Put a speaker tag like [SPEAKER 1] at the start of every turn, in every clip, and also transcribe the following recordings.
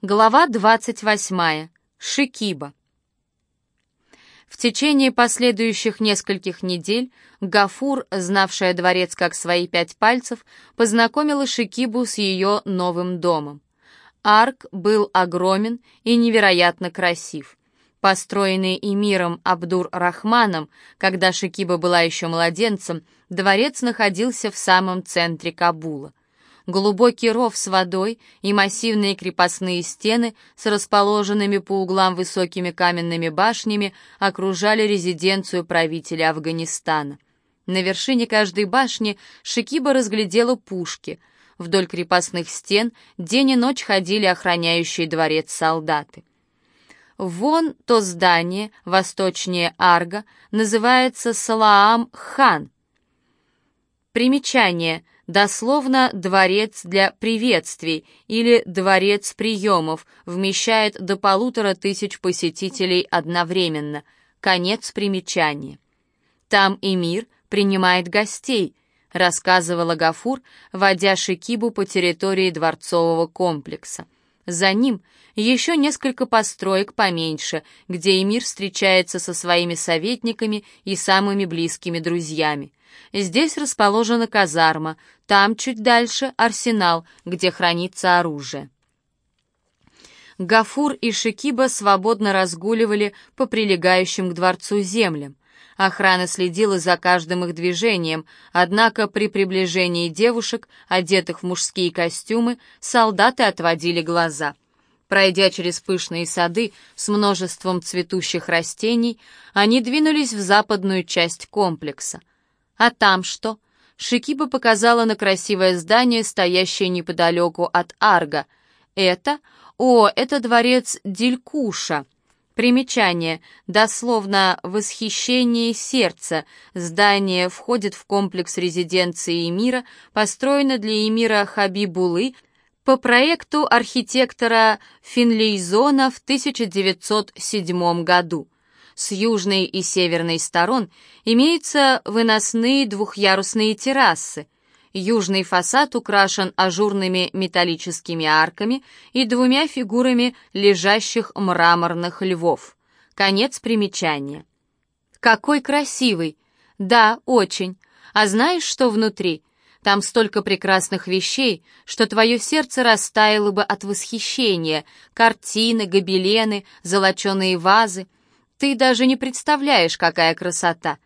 [SPEAKER 1] Глава 28. Шикиба. В течение последующих нескольких недель Гафур, знавшая дворец как свои пять пальцев, познакомила Шикибу с ее новым домом. Арк был огромен и невероятно красив. Построенный эмиром Абдур-Рахманом, когда Шикиба была еще младенцем, дворец находился в самом центре Кабула. Глубокий ров с водой и массивные крепостные стены с расположенными по углам высокими каменными башнями окружали резиденцию правителя Афганистана. На вершине каждой башни Шикиба разглядела пушки. Вдоль крепостных стен день и ночь ходили охраняющие дворец солдаты. Вон то здание, восточнее Арга, называется Салаам-хан. Примечание – Дословно «дворец для приветствий» или «дворец приемов» вмещает до полутора тысяч посетителей одновременно. Конец примечания. Там эмир принимает гостей, рассказывала Гафур, водя Шикибу по территории дворцового комплекса. За ним еще несколько построек поменьше, где эмир встречается со своими советниками и самыми близкими друзьями. Здесь расположена казарма, там чуть дальше арсенал, где хранится оружие. Гафур и Шикиба свободно разгуливали по прилегающим к дворцу землям. Охрана следила за каждым их движением, однако при приближении девушек, одетых в мужские костюмы, солдаты отводили глаза. Пройдя через пышные сады с множеством цветущих растений, они двинулись в западную часть комплекса. «А там что?» Шикиба показала на красивое здание, стоящее неподалеку от Арга. «Это? О, это дворец Дилькуша». Примечание. Дословно «восхищение сердца». Здание входит в комплекс резиденции Эмира, построено для Эмира Хабибулы по проекту архитектора Финлейзона в 1907 году. С южной и северной сторон имеются выносные двухъярусные террасы. Южный фасад украшен ажурными металлическими арками и двумя фигурами лежащих мраморных львов. Конец примечания. Какой красивый! Да, очень. А знаешь, что внутри? Там столько прекрасных вещей, что твое сердце растаяло бы от восхищения. Картины, гобелены, золоченые вазы — ты даже не представляешь, какая красота.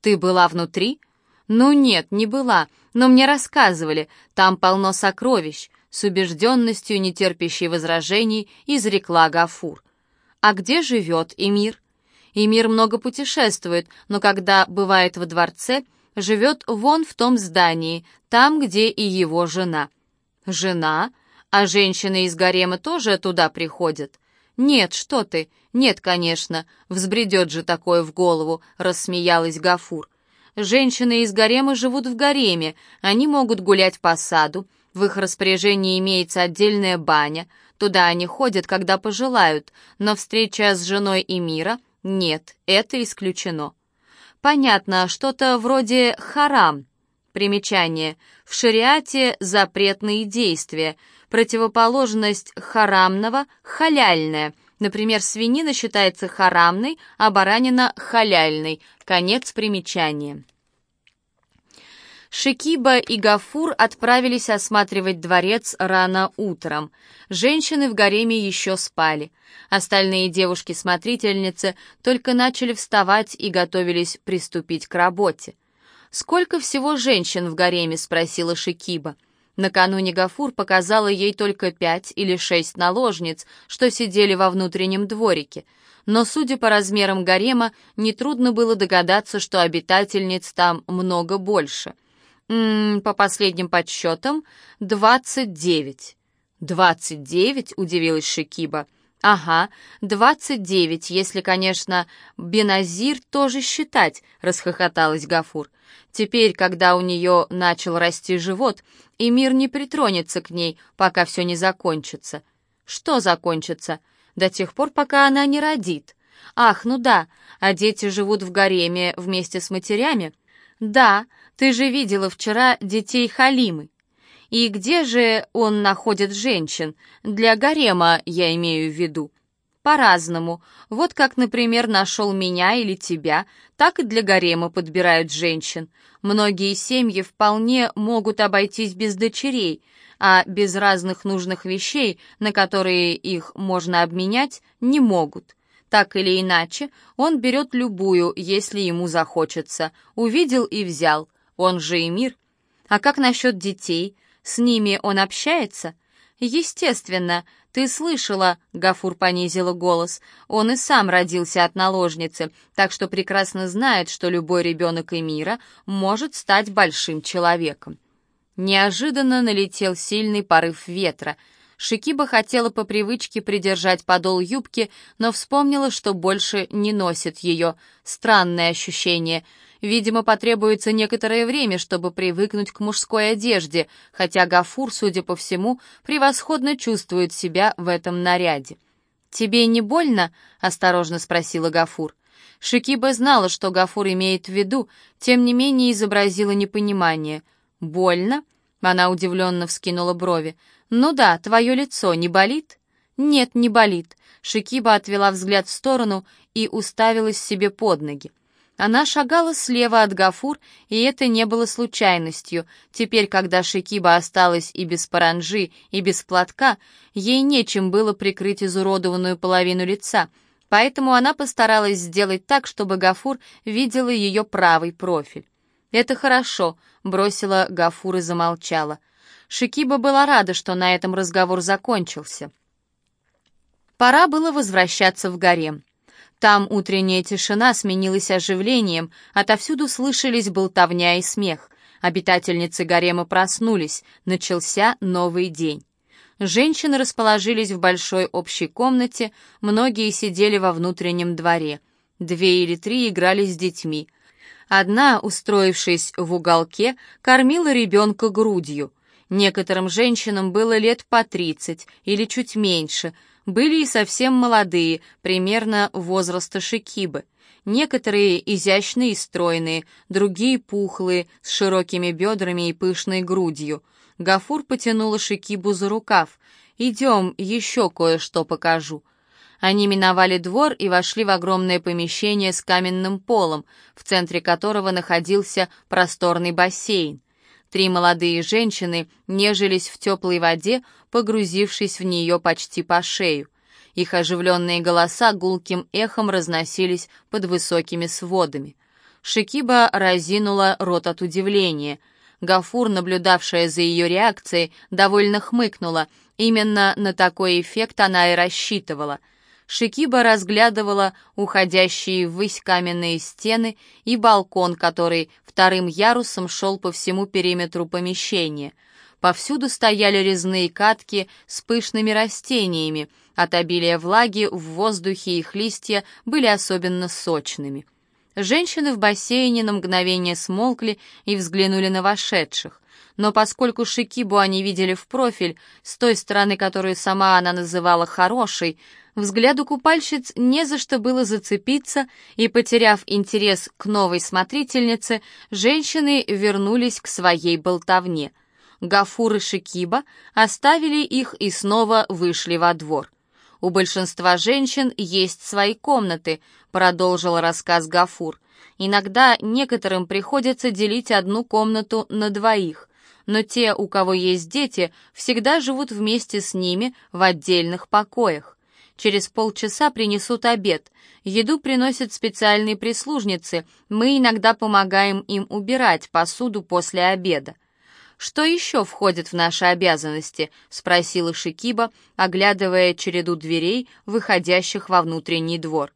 [SPEAKER 1] Ты была внутри? Ну нет, не была, но мне рассказывали, там полно сокровищ, с убежденностью, нетерпящей возражений, изрекла Гафур. А где живет Эмир? Эмир много путешествует, но когда бывает во дворце, живет вон в том здании, там, где и его жена. Жена? А женщины из гарема тоже туда приходят? «Нет, что ты! Нет, конечно! Взбредет же такое в голову!» — рассмеялась Гафур. «Женщины из гарема живут в гареме, они могут гулять по саду, в их распоряжении имеется отдельная баня, туда они ходят, когда пожелают, но встреча с женой Эмира — нет, это исключено». «Понятно, что-то вроде харам». Примечание. В шариате запретные действия — Противоположность харамного – халяльная. Например, свинина считается харамной, а баранина – халяльной. Конец примечания. Шикиба и Гафур отправились осматривать дворец рано утром. Женщины в гареме еще спали. Остальные девушки-смотрительницы только начали вставать и готовились приступить к работе. «Сколько всего женщин в гареме?» — спросила Шикиба. Накануне Гафур показала ей только пять или шесть наложниц, что сидели во внутреннем дворике, но, судя по размерам гарема, нетрудно было догадаться, что обитательниц там много больше. «М -м, по последним подсчетам, двадцать девять». «Двадцать девять?» — удивилась Шикиба. «Ага, двадцать девять, если, конечно, Беназир тоже считать», — расхохоталась Гафур. «Теперь, когда у нее начал расти живот, и мир не притронется к ней, пока все не закончится». «Что закончится?» «До тех пор, пока она не родит». «Ах, ну да, а дети живут в гареме вместе с матерями?» «Да, ты же видела вчера детей Халимы». И где же он находит женщин? Для гарема, я имею в виду. По-разному. Вот как, например, нашел меня или тебя, так и для гарема подбирают женщин. Многие семьи вполне могут обойтись без дочерей, а без разных нужных вещей, на которые их можно обменять, не могут. Так или иначе, он берет любую, если ему захочется. Увидел и взял. Он же и мир. А как насчет детей? С ними он общается? Естественно, ты слышала, Гафур понизила голос. Он и сам родился от наложницы, так что прекрасно знает, что любой ребенок Эмира может стать большим человеком. Неожиданно налетел сильный порыв ветра. Шикиба хотела по привычке придержать подол юбки, но вспомнила, что больше не носит ее. Странное ощущение. Видимо, потребуется некоторое время, чтобы привыкнуть к мужской одежде, хотя Гафур, судя по всему, превосходно чувствует себя в этом наряде. «Тебе не больно?» — осторожно спросила Гафур. Шикиба знала, что Гафур имеет в виду, тем не менее изобразила непонимание — «Больно?» — она удивленно вскинула брови. «Ну да, твое лицо не болит?» «Нет, не болит». Шикиба отвела взгляд в сторону и уставилась себе под ноги. Она шагала слева от Гафур, и это не было случайностью. Теперь, когда Шикиба осталась и без паранжи, и без платка, ей нечем было прикрыть изуродованную половину лица, поэтому она постаралась сделать так, чтобы Гафур видела ее правый профиль. «Это хорошо», — бросила Гафур и замолчала. Шикиба была рада, что на этом разговор закончился. Пора было возвращаться в гарем. Там утренняя тишина сменилась оживлением, отовсюду слышались болтовня и смех. Обитательницы гарема проснулись, начался новый день. Женщины расположились в большой общей комнате, многие сидели во внутреннем дворе. Две или три играли с детьми — Одна, устроившись в уголке, кормила ребенка грудью. Некоторым женщинам было лет по тридцать или чуть меньше, были и совсем молодые, примерно возраста Шикибы. Некоторые изящные и стройные, другие пухлые, с широкими бедрами и пышной грудью. Гафур потянула Шикибу за рукав. «Идем, еще кое-что покажу». Они миновали двор и вошли в огромное помещение с каменным полом, в центре которого находился просторный бассейн. Три молодые женщины нежились в теплой воде, погрузившись в нее почти по шею. Их оживленные голоса гулким эхом разносились под высокими сводами. Шикиба разинула рот от удивления. Гафур, наблюдавшая за ее реакцией, довольно хмыкнула. Именно на такой эффект она и рассчитывала — Шикиба разглядывала уходящие ввысь каменные стены и балкон, который вторым ярусом шел по всему периметру помещения. Повсюду стояли резные катки с пышными растениями. От обилия влаги в воздухе их листья были особенно сочными. Женщины в бассейне на мгновение смолкли и взглянули на вошедших. Но поскольку Шикибу они видели в профиль, с той стороны, которую сама она называла «хорошей», Взгляду купальщиц не за что было зацепиться, и, потеряв интерес к новой смотрительнице, женщины вернулись к своей болтовне. Гафур и Шикиба оставили их и снова вышли во двор. «У большинства женщин есть свои комнаты», — продолжил рассказ Гафур. «Иногда некоторым приходится делить одну комнату на двоих, но те, у кого есть дети, всегда живут вместе с ними в отдельных покоях. Через полчаса принесут обед. Еду приносят специальные прислужницы. Мы иногда помогаем им убирать посуду после обеда. «Что еще входит в наши обязанности?» — спросила Шикиба, оглядывая череду дверей, выходящих во внутренний двор.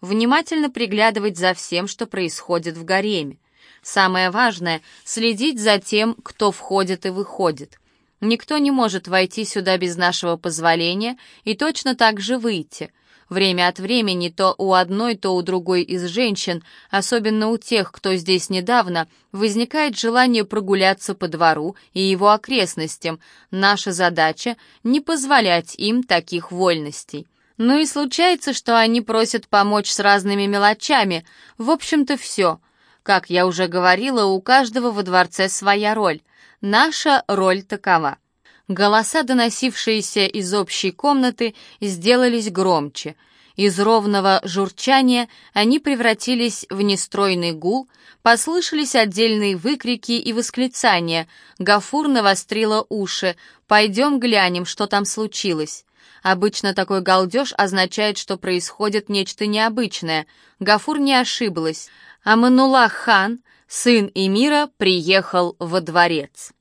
[SPEAKER 1] «Внимательно приглядывать за всем, что происходит в гареме. Самое важное — следить за тем, кто входит и выходит. Никто не может войти сюда без нашего позволения и точно так же выйти. Время от времени то у одной, то у другой из женщин, особенно у тех, кто здесь недавно, возникает желание прогуляться по двору и его окрестностям. Наша задача — не позволять им таких вольностей. Ну и случается, что они просят помочь с разными мелочами. В общем-то, все. Как я уже говорила, у каждого во дворце своя роль. Наша роль такова. Голоса, доносившиеся из общей комнаты, сделались громче. Из ровного журчания они превратились в нестройный гул, послышались отдельные выкрики и восклицания. Гафур навострила уши. «Пойдем глянем, что там случилось». Обычно такой галдеж означает, что происходит нечто необычное. Гафур не ошиблась. Амануллах хан, сын Эмира, приехал во дворец.